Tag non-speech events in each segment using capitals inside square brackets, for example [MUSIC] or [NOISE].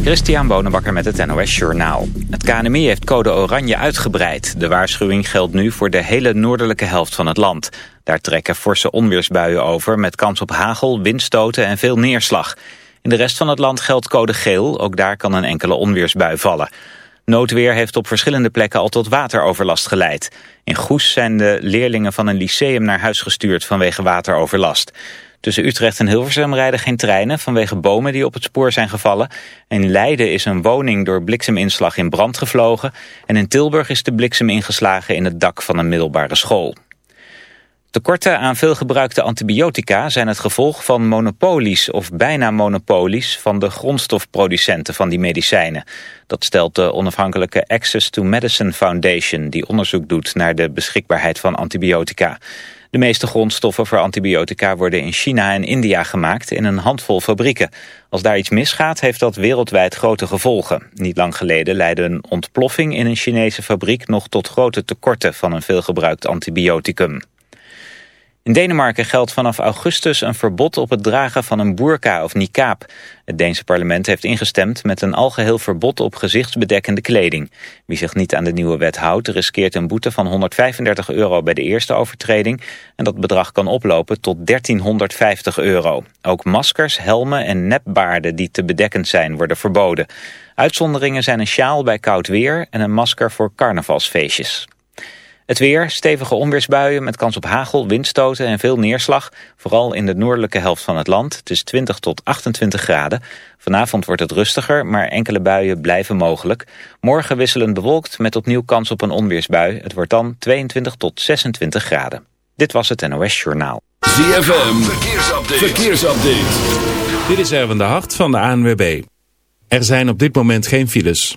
Christian Bonenbakker met het NOS Journaal. Het KNMI heeft code oranje uitgebreid. De waarschuwing geldt nu voor de hele noordelijke helft van het land. Daar trekken forse onweersbuien over met kans op hagel, windstoten en veel neerslag. In de rest van het land geldt code geel, ook daar kan een enkele onweersbui vallen. Noodweer heeft op verschillende plekken al tot wateroverlast geleid. In Goes zijn de leerlingen van een lyceum naar huis gestuurd vanwege wateroverlast. Tussen Utrecht en Hilversum rijden geen treinen vanwege bomen die op het spoor zijn gevallen. In Leiden is een woning door blikseminslag in brand gevlogen. En in Tilburg is de bliksem ingeslagen in het dak van een middelbare school. Tekorten aan veelgebruikte antibiotica zijn het gevolg van monopolies of bijna monopolies van de grondstofproducenten van die medicijnen. Dat stelt de onafhankelijke Access to Medicine Foundation die onderzoek doet naar de beschikbaarheid van antibiotica. De meeste grondstoffen voor antibiotica worden in China en India gemaakt in een handvol fabrieken. Als daar iets misgaat heeft dat wereldwijd grote gevolgen. Niet lang geleden leidde een ontploffing in een Chinese fabriek nog tot grote tekorten van een veelgebruikt antibioticum. In Denemarken geldt vanaf augustus een verbod op het dragen van een burka of niqab. Het Deense parlement heeft ingestemd met een algeheel verbod op gezichtsbedekkende kleding. Wie zich niet aan de nieuwe wet houdt riskeert een boete van 135 euro bij de eerste overtreding. En dat bedrag kan oplopen tot 1350 euro. Ook maskers, helmen en nepbaarden die te bedekkend zijn worden verboden. Uitzonderingen zijn een sjaal bij koud weer en een masker voor carnavalsfeestjes. Het weer, stevige onweersbuien met kans op hagel, windstoten en veel neerslag. Vooral in de noordelijke helft van het land. Het is 20 tot 28 graden. Vanavond wordt het rustiger, maar enkele buien blijven mogelijk. Morgen wisselend bewolkt met opnieuw kans op een onweersbui. Het wordt dan 22 tot 26 graden. Dit was het NOS Journaal. ZFM, verkeersupdate. verkeersupdate. Dit is Erwin de Hart van de ANWB. Er zijn op dit moment geen files.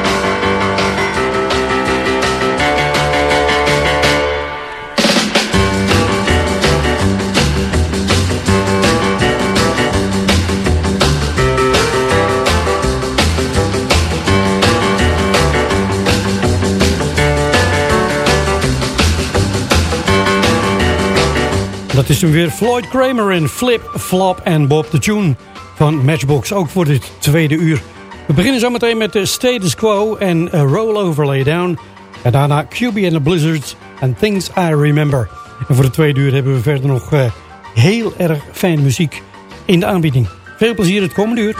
Is weer Floyd Kramer in Flip, Flop en Bob the Tune van Matchbox. Ook voor dit tweede uur. We beginnen zometeen met de Status Quo en A Roll Over Lay Down. En daarna QB and the Blizzards and Things I Remember. En voor de tweede uur hebben we verder nog uh, heel erg fijne muziek in de aanbieding. Veel plezier het komende uur.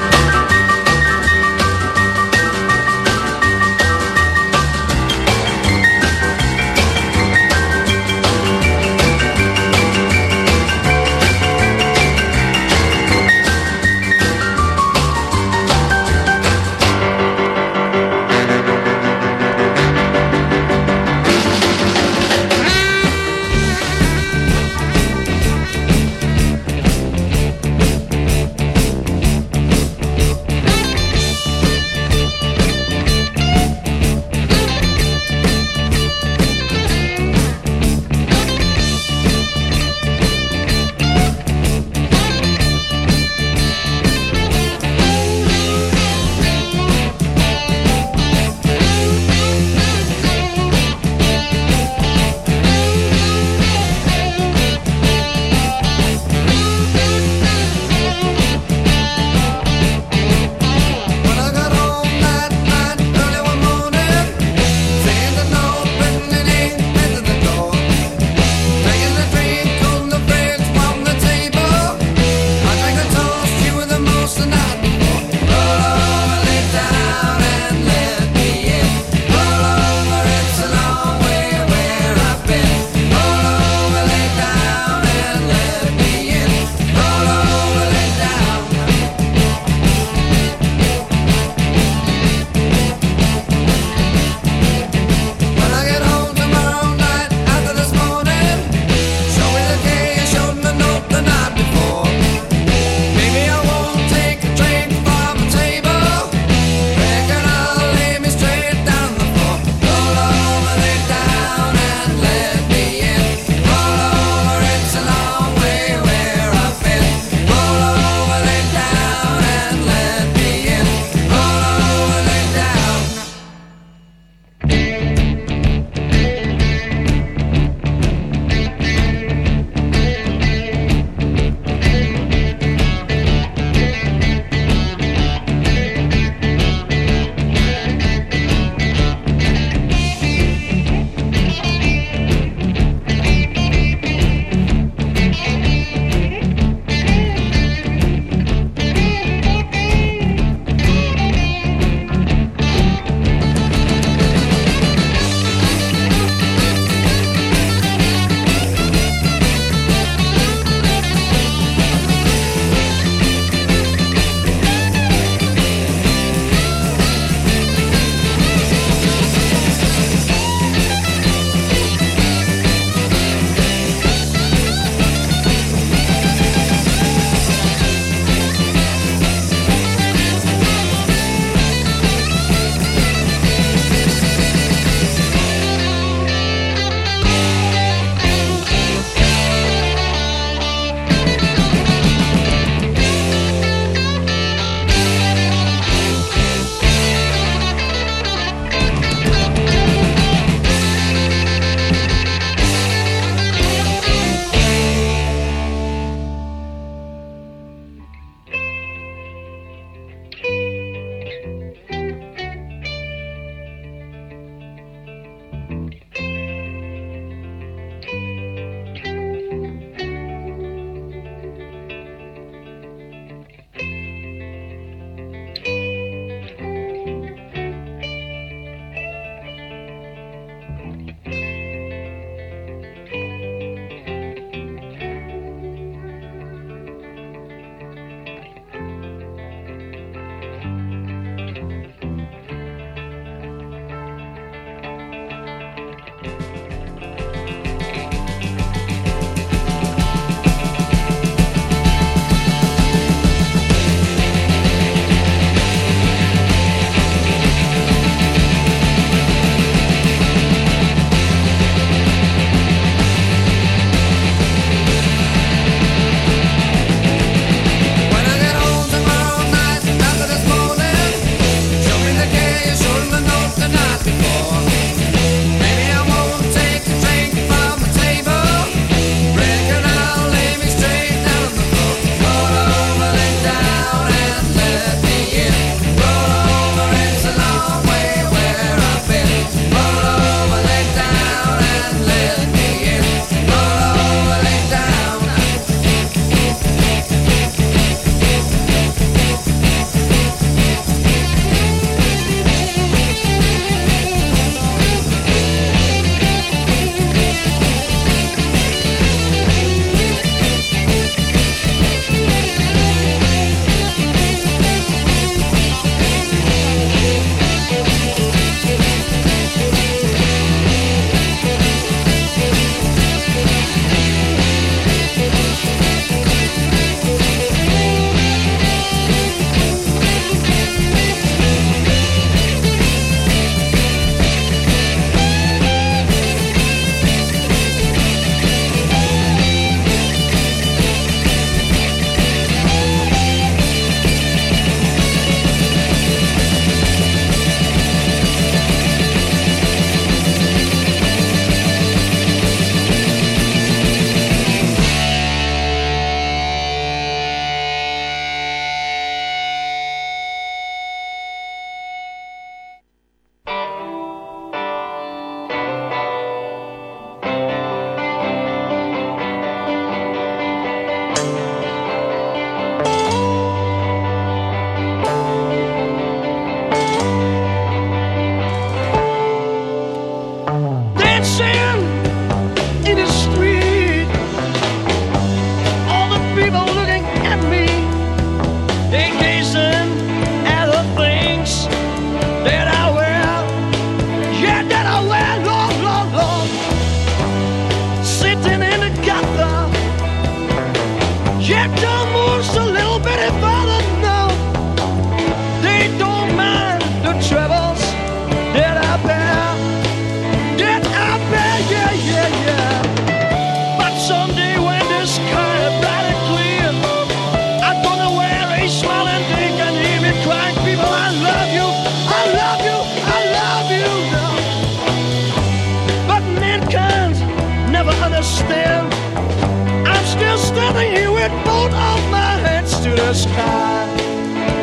The sky,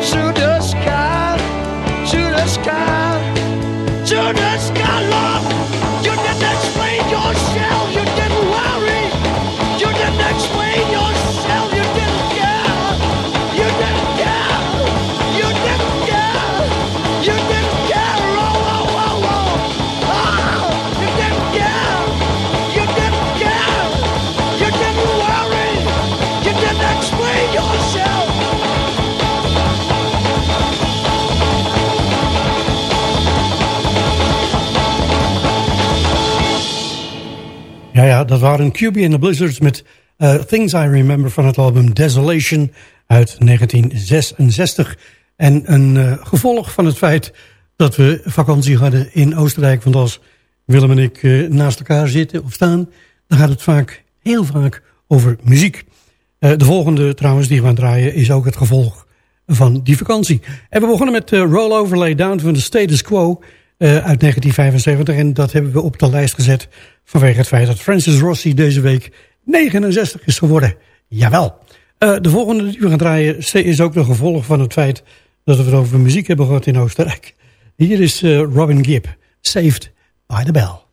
to the sky, to the sky, to the sky, Lord. Ja, ja, dat waren QB and the Blizzards met eh, Things I Remember van het album Desolation uit 1966. En een eh, gevolg van het feit dat we vakantie hadden in Oostenrijk. Want als Willem en ik eh, naast elkaar zitten of staan... dan gaat het vaak, heel vaak, over muziek. De volgende trouwens die we gaan draaien is ook het gevolg van die vakantie. En we begonnen met Roll Over Lay Down van de Status Quo eh, uit 1975. En dat hebben we op de lijst gezet vanwege het feit dat Francis Rossi deze week 69 is geworden. Jawel. Eh, de volgende die we gaan draaien is ook de gevolg van het feit dat we het over muziek hebben gehad in Oostenrijk. Hier is eh, Robin Gibb, Saved by the Bell.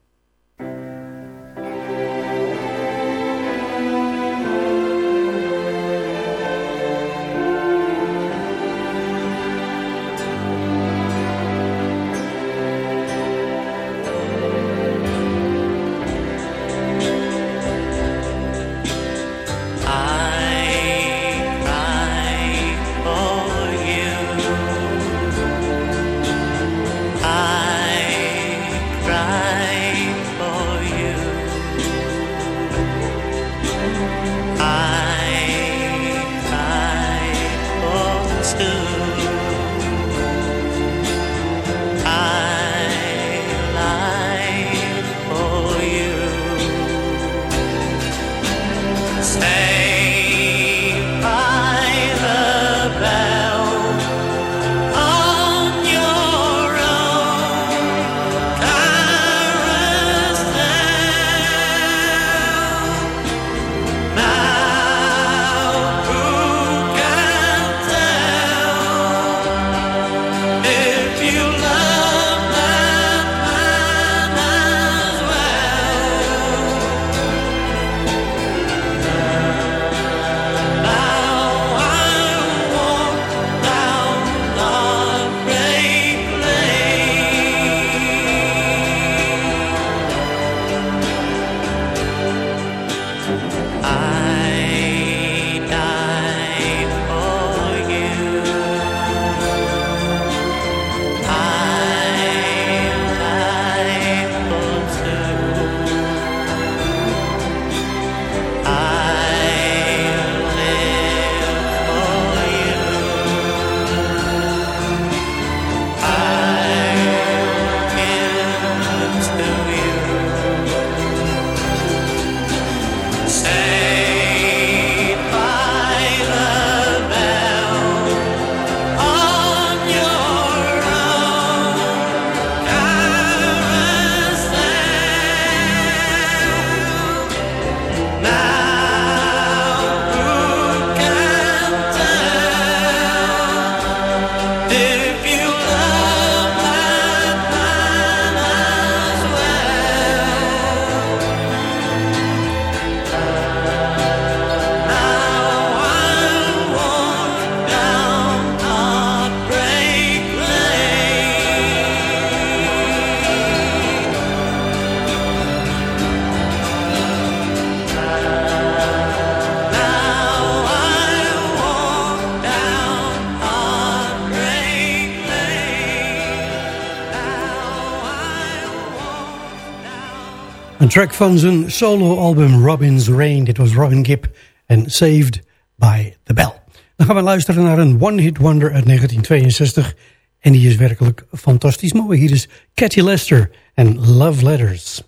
Track van zijn solo-album Robin's Rain. Dit was Robin Gibb en Saved by the Bell. Dan gaan we luisteren naar een one-hit wonder uit 1962. En die is werkelijk fantastisch mooi. Hier is Cathy Lester en Love Letters.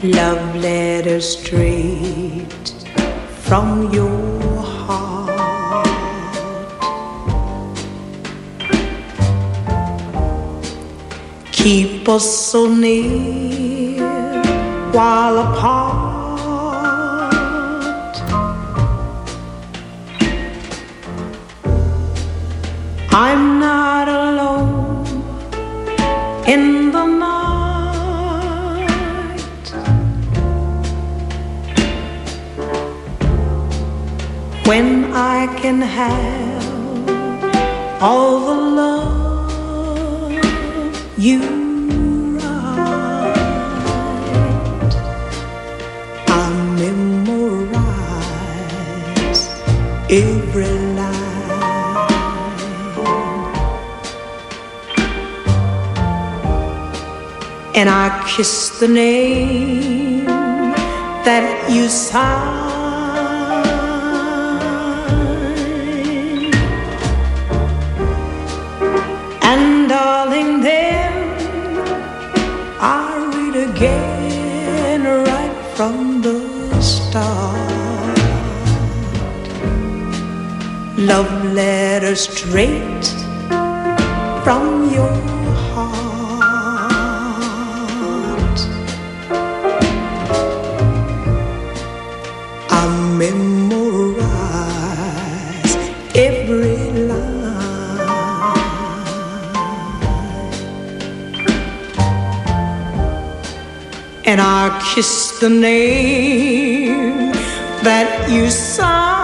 Love letters straight from your heart. Keep us so near while apart. I'm not alone in when I can have all the love you write. I memorize every line. and I kiss the name that you sign. Straight from your heart. I memorize every line. And I kiss the name that you sign.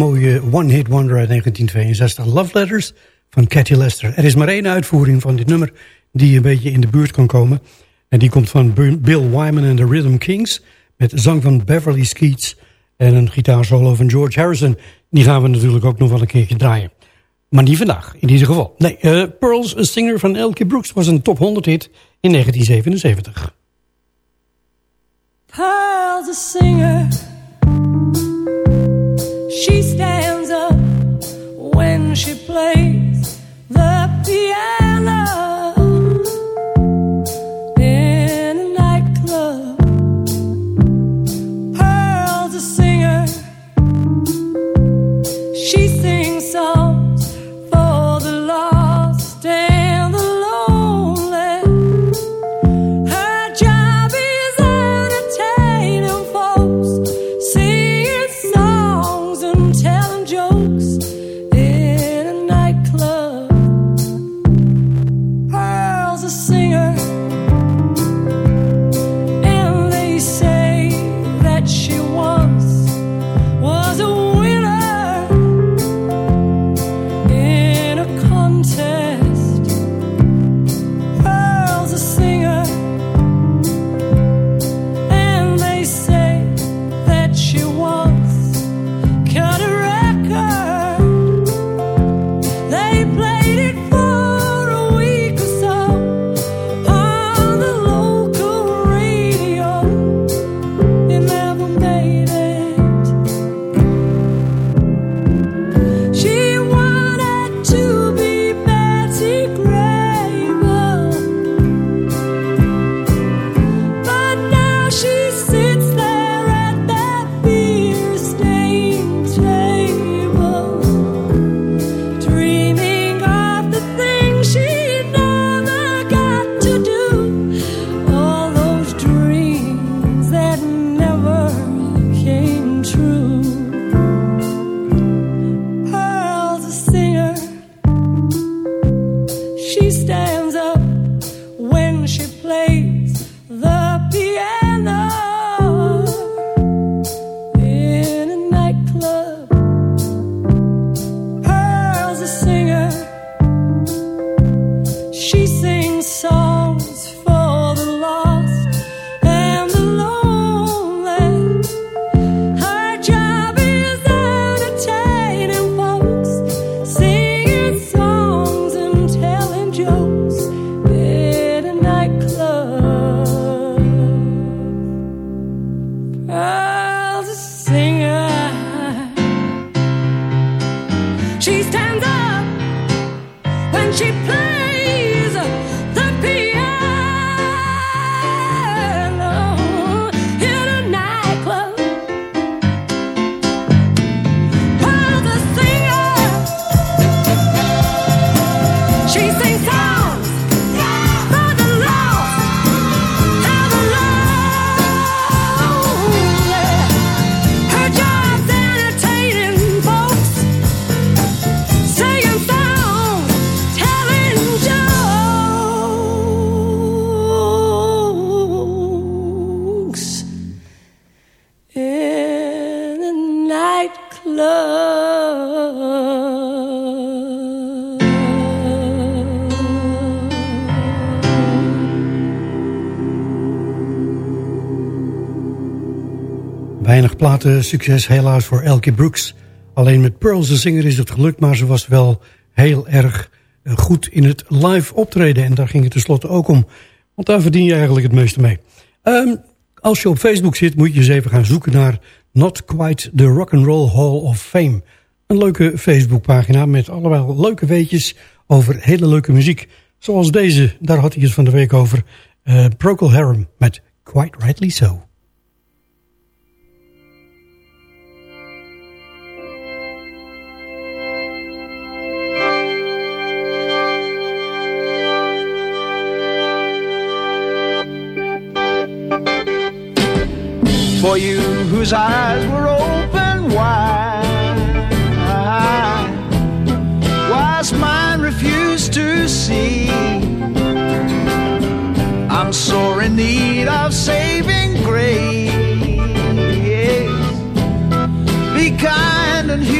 Mooie one-hit wonder uit 1962. Love Letters van Cathy Lester. Er is maar één uitvoering van dit nummer die een beetje in de buurt kan komen. En die komt van Bill Wyman en de Rhythm Kings. Met zang van Beverly Skeets en een gitaarsolo van George Harrison. Die gaan we natuurlijk ook nog wel een keertje draaien. Maar niet vandaag, in ieder geval. Nee, uh, Pearls, een singer van Elkie Brooks, was een top 100 hit in 1977. Pearl's a singer. She stands up when she plays the piano platensucces helaas voor Elkie Brooks. Alleen met Pearl, de zinger, is het gelukt... maar ze was wel heel erg eh, goed in het live optreden. En daar ging het tenslotte ook om. Want daar verdien je eigenlijk het meeste mee. Ehm, als je op Facebook zit, moet je eens even gaan zoeken naar... Not Quite the Rock'n'Roll Hall of Fame. Een leuke Facebookpagina met allemaal leuke weetjes over hele leuke muziek. Zoals deze, daar had hij het van de week over. Uh, Procol Harum met Quite Rightly So. For you whose eyes were open wide, whilst mine refused to see. I'm sore in need of saving grace. Be kind and humor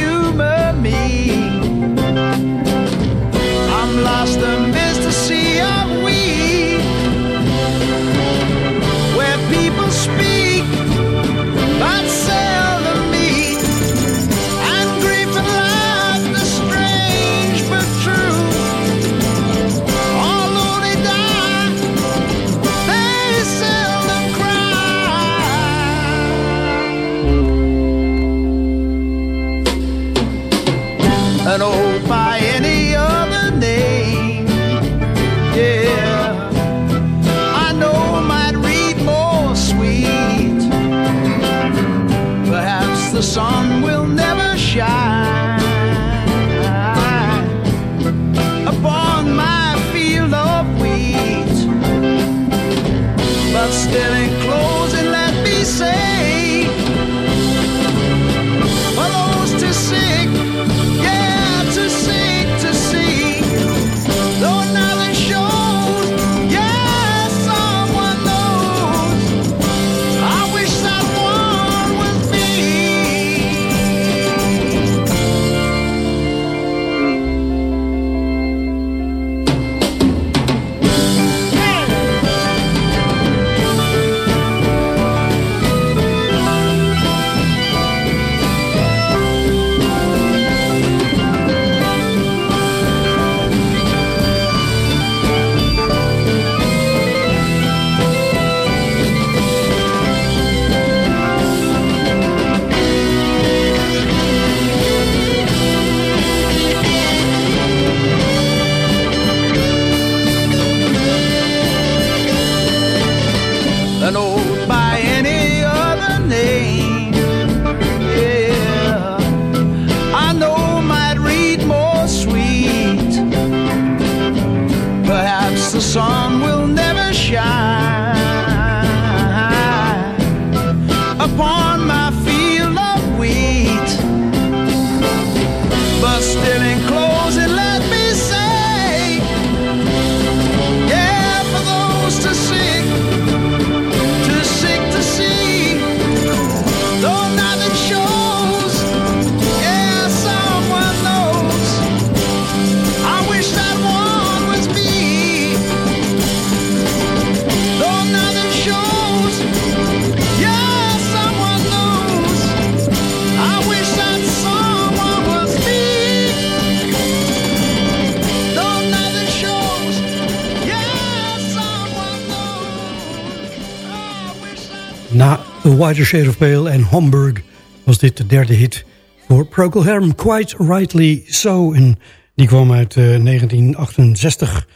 Whiter Shade of Pale en Hamburg was dit de derde hit voor Procol Harum. Quite Rightly So. En die kwam uit eh, 1968.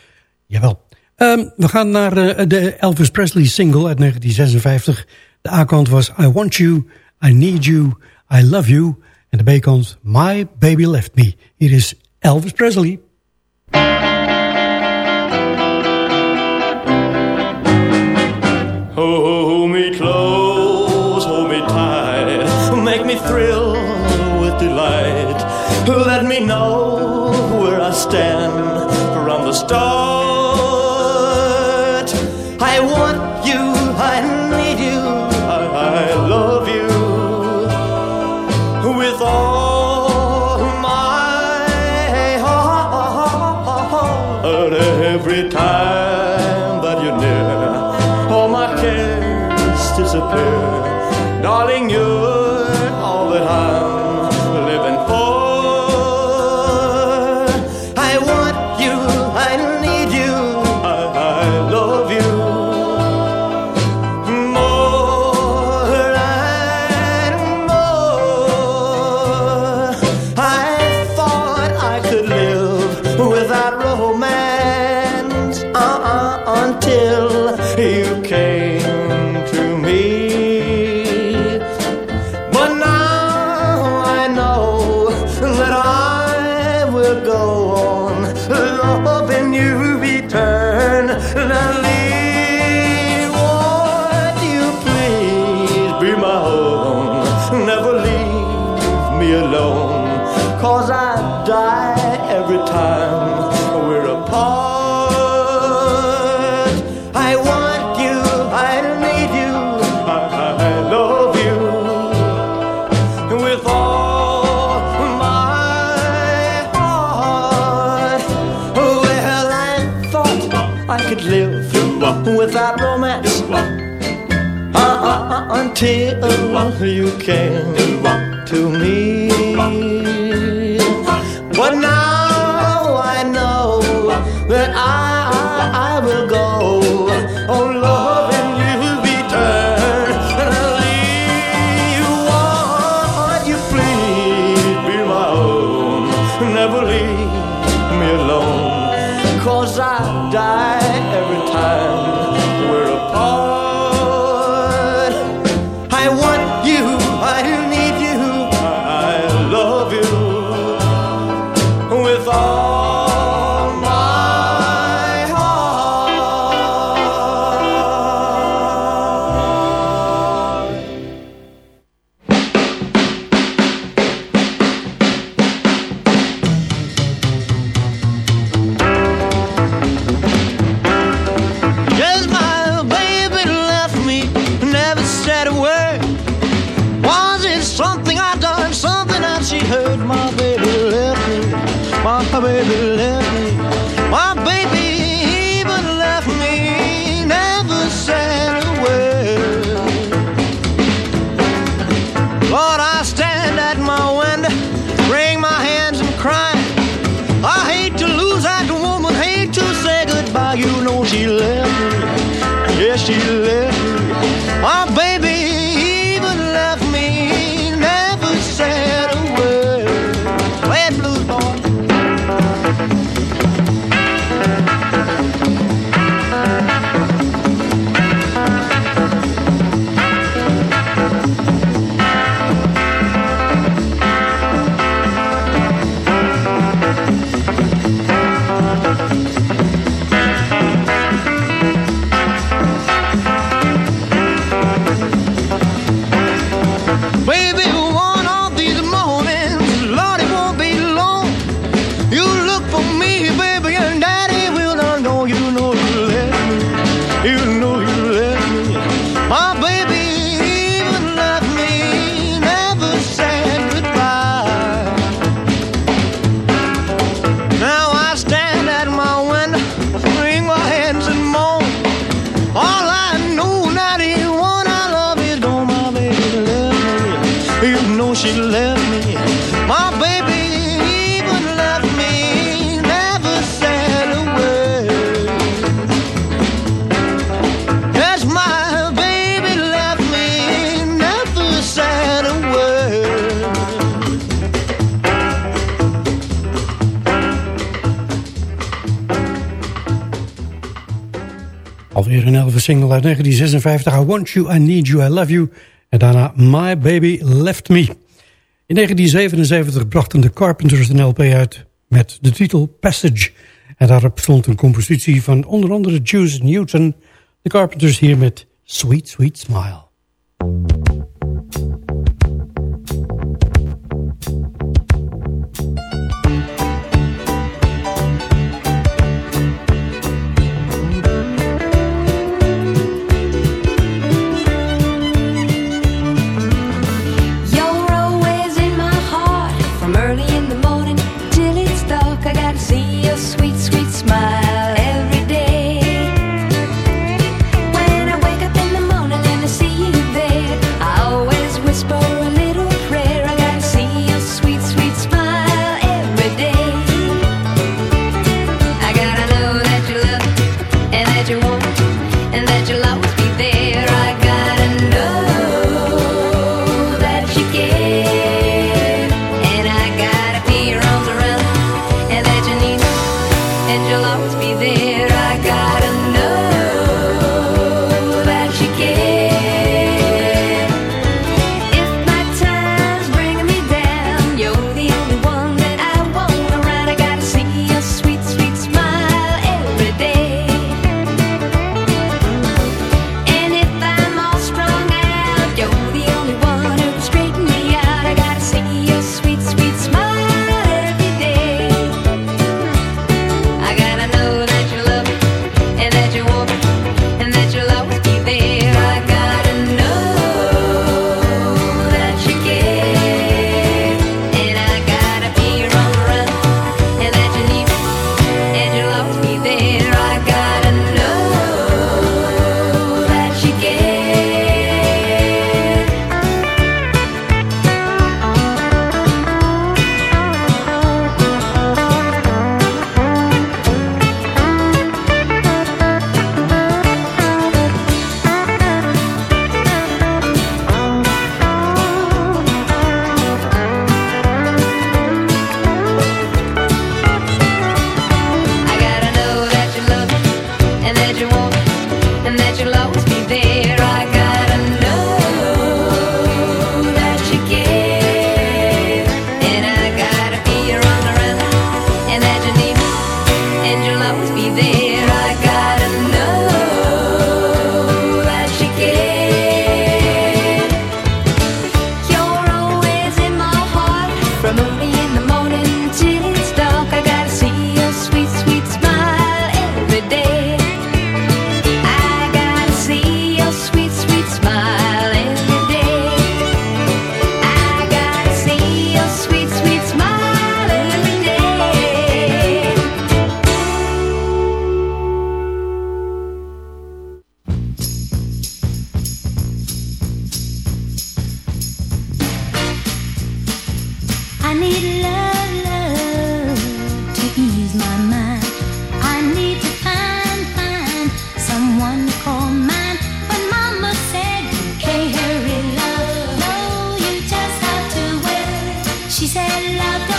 Jawel. Ehm, we gaan naar eh, de Elvis Presley single uit 1956. De A-kant was I Want You, I Need You, I Love You. En de B-kant My Baby Left Me. Hier is Elvis Presley. Hold me till you came to me. baby left me. My baby even left me, never said a word. Lord, I stand at my window, wring my hands and cry. I hate to lose that woman, hate to say goodbye. You know she left me. Yeah, she left. Een elfe single uit 1956... I Want You, I Need You, I Love You. En daarna My Baby Left Me. In 1977 brachten de Carpenters een LP uit met de titel Passage. En daarop stond een compositie van onder andere Juice Newton... de Carpenters hier met Sweet Sweet Smile. se la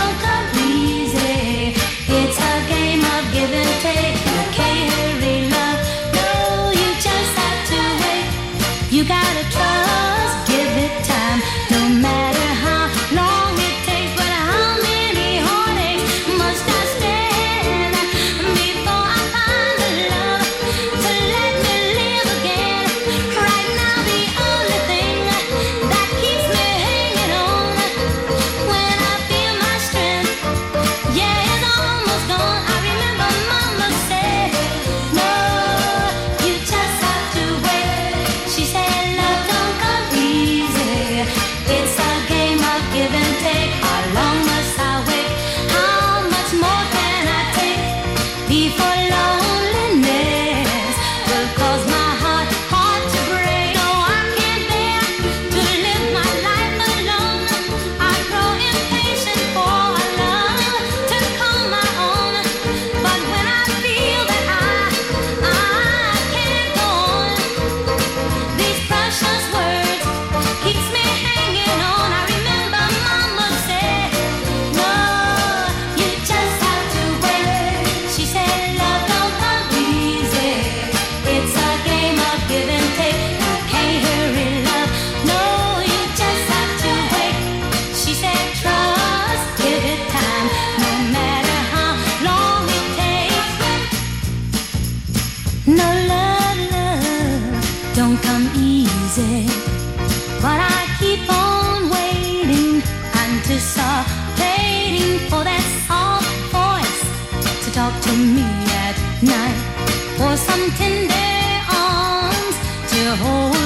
home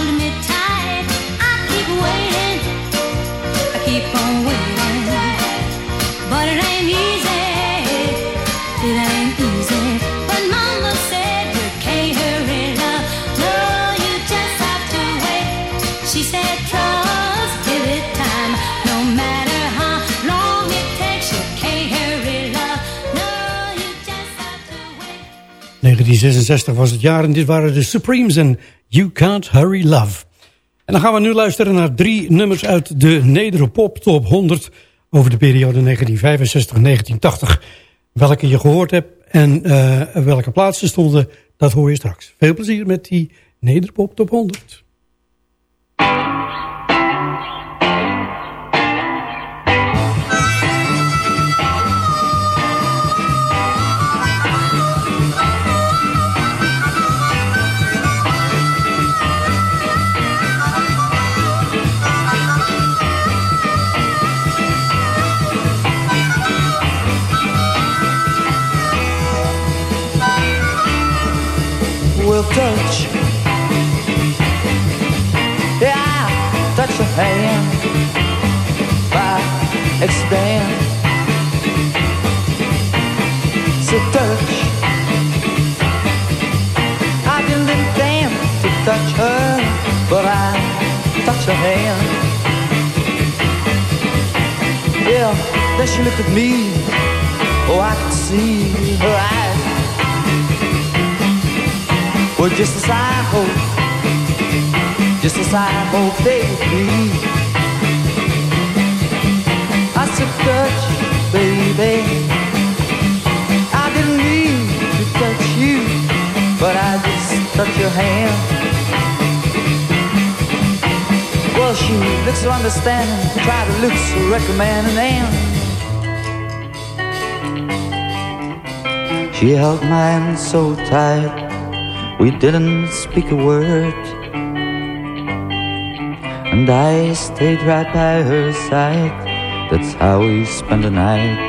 1966 was het jaar en dit waren de Supremes en You Can't Hurry Love. En dan gaan we nu luisteren naar drie nummers uit de Nederpop Top 100 over de periode 1965-1980. Welke je gehoord hebt en eh, welke plaatsen stonden, dat hoor je straks. Veel plezier met die Nederpop Top 100. Touched her hand. Yeah, then she looked at me. Oh, I could see her eyes. Well, just as I hope, just as I hope they would be. I said, touch, you, baby. I didn't mean to touch you, but I just touched your hand. Looked so understanding, tried to look so recommending, and she held my hand so tight. We didn't speak a word And I stayed right by her side That's how we spent the night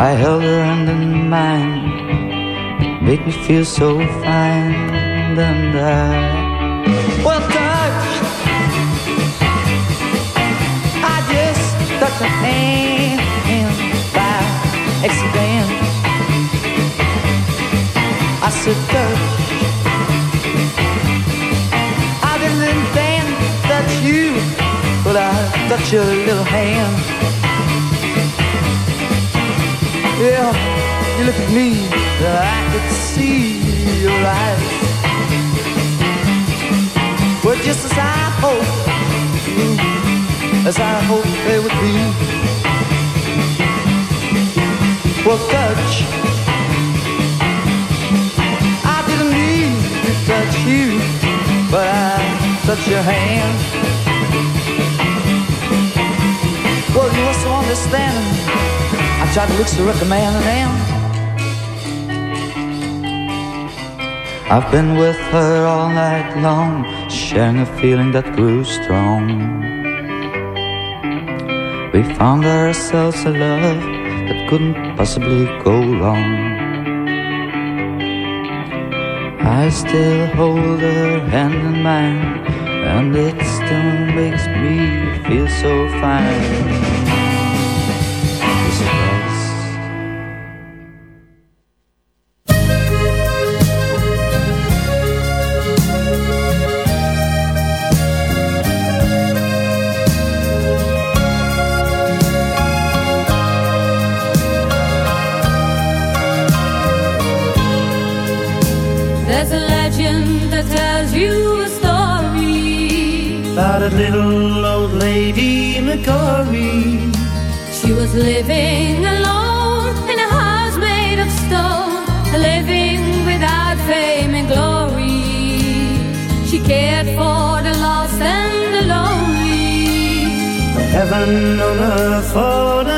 I held her hand in mine It made me feel so fine And I Well, By I said. I didn't to uh, touch you, but I touched your little hand. Yeah, you look at me, I could see your eyes. Well, just as I hoped, as I hoped they would be. Well, touch. I didn't mean to touch you, touch your hand. Well, you were so understanding. I tried to look so recommending them. I've been with her all night long, sharing a feeling that grew strong. We found ourselves a love that couldn't possibly go wrong. I still hold her hand in mine, and it still makes me feel so fine. Lady in a curry. She was living alone in a house made of stone, living without fame and glory. She cared for the lost and the lonely. Heaven on earth for them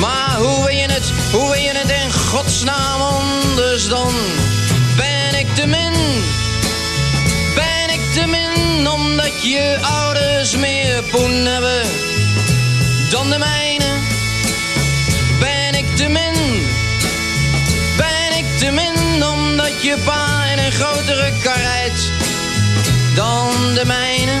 Maar hoe wil je het, hoe wil je het in godsnaam anders dan? Ben ik te min? Ben ik te min omdat je ouders meer poen hebben dan de mijne? Ben ik te min? Ben ik te min omdat je pa in een grotere kar rijdt dan de mijne?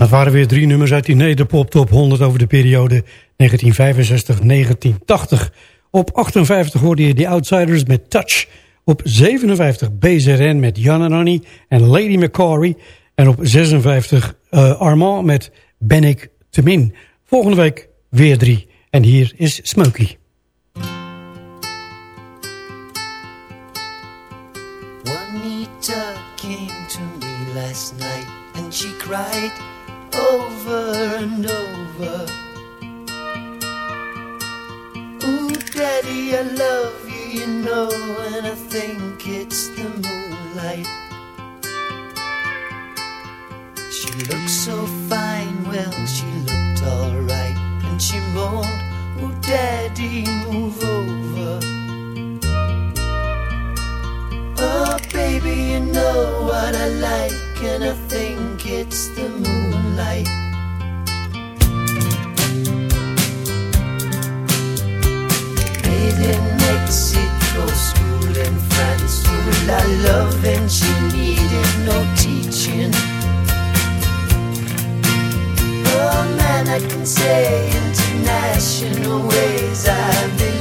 Dat waren weer drie nummers uit die Nederpop Top 100 over de periode 1965-1980. Op 58 hoorde je The Outsiders met Touch. Op 57 BZN met Jan en Annie en Lady McCaury. En op 56 uh, Armand met Ben ik te min. Volgende week weer drie. En hier is Smokey. Juanita came to me last night and she cried over and over. Ooh, Daddy, I love you, you know, and I think it's the moonlight. She looked so fine, well, she looked alright, and she moaned, Ooh, Daddy, move over. Oh, baby, you know what I like, and I think it's the moonlight. Made in Mexico, school in France, full of love, and she needed no teaching. Oh man, I can say international ways I believe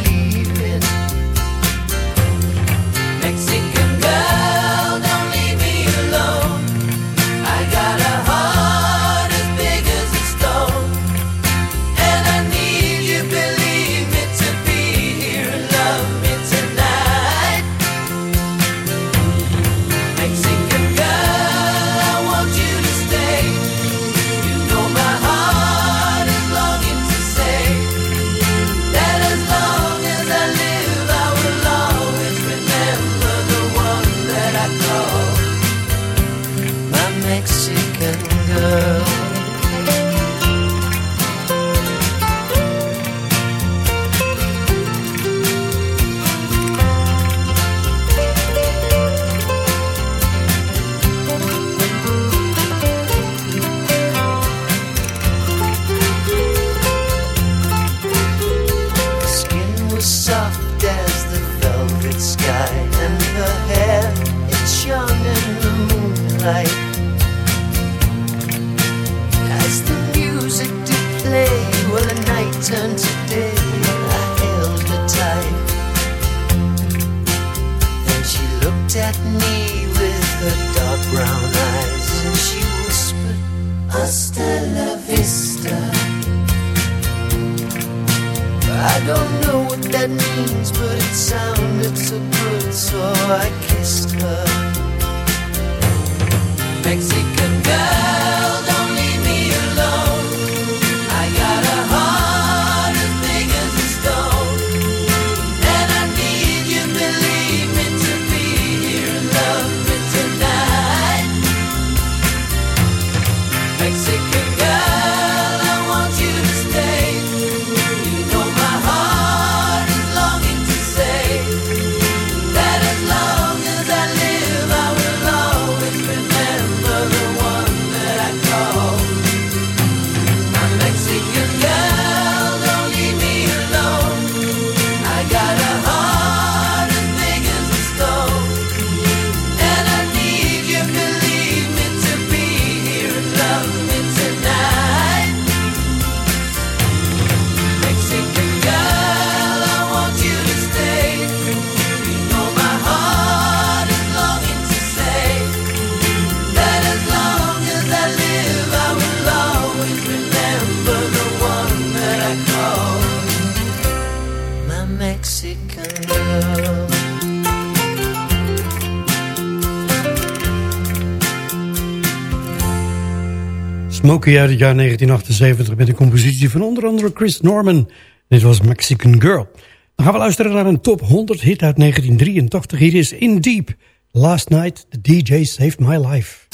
Smokey uit het jaar 1978 met een compositie van onder andere Chris Norman. Dit was Mexican Girl. Dan gaan we luisteren naar een top 100 hit uit 1983. Hier is In Deep, Last Night The DJ Saved My Life.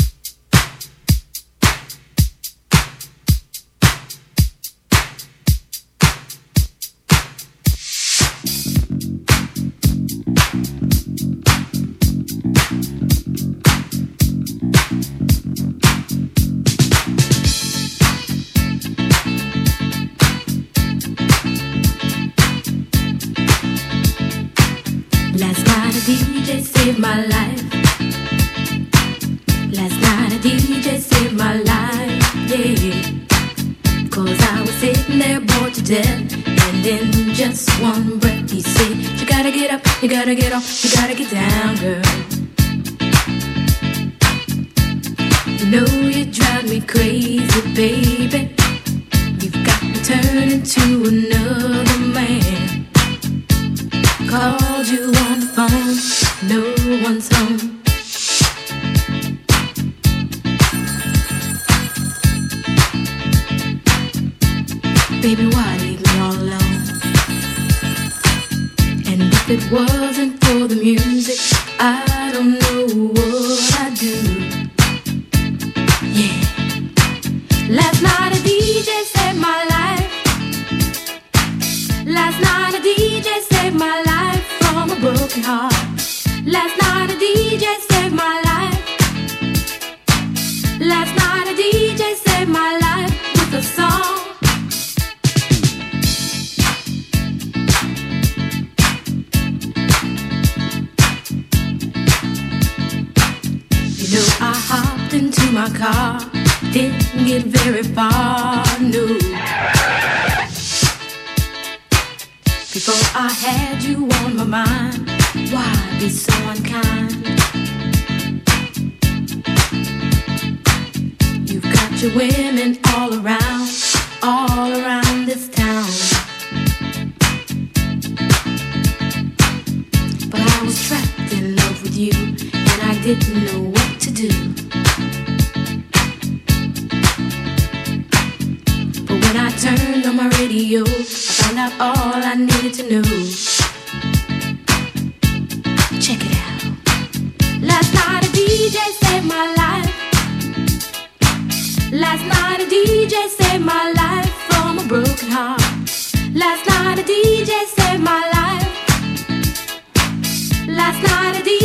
to know. Check it out. Last night a DJ saved my life. Last night a DJ saved my life from a broken heart. Last night a DJ saved my life. Last night a DJ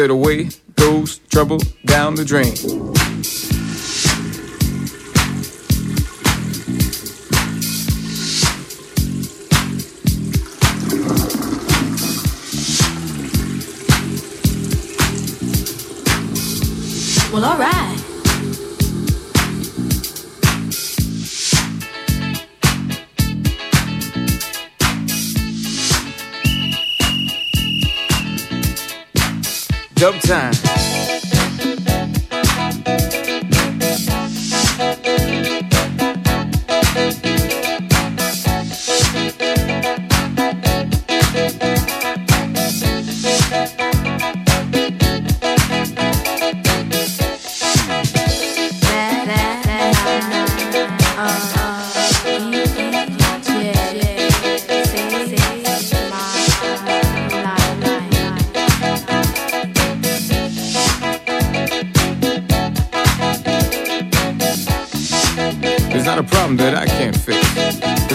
Said away goes trouble down the drain. Well, alright. sometimes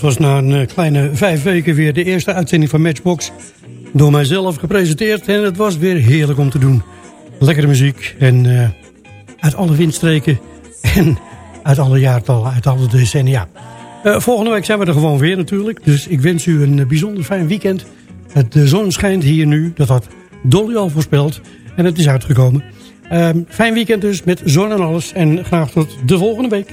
Dat was na een eh, kleine vijf weken weer de eerste uitzending van Matchbox. Door mijzelf gepresenteerd en het was weer heerlijk om te doen. Lekkere muziek en eh, uit alle windstreken [LAUGHS] en uit alle jaartallen, uit alle decennia. Eh, volgende week zijn we er gewoon weer natuurlijk. Dus ik wens u een bijzonder fijn weekend. Het de zon schijnt hier nu, dat had Dolly al voorspeld. En het is uitgekomen. Ehm, fijn weekend dus met zon en alles. En graag tot de volgende week.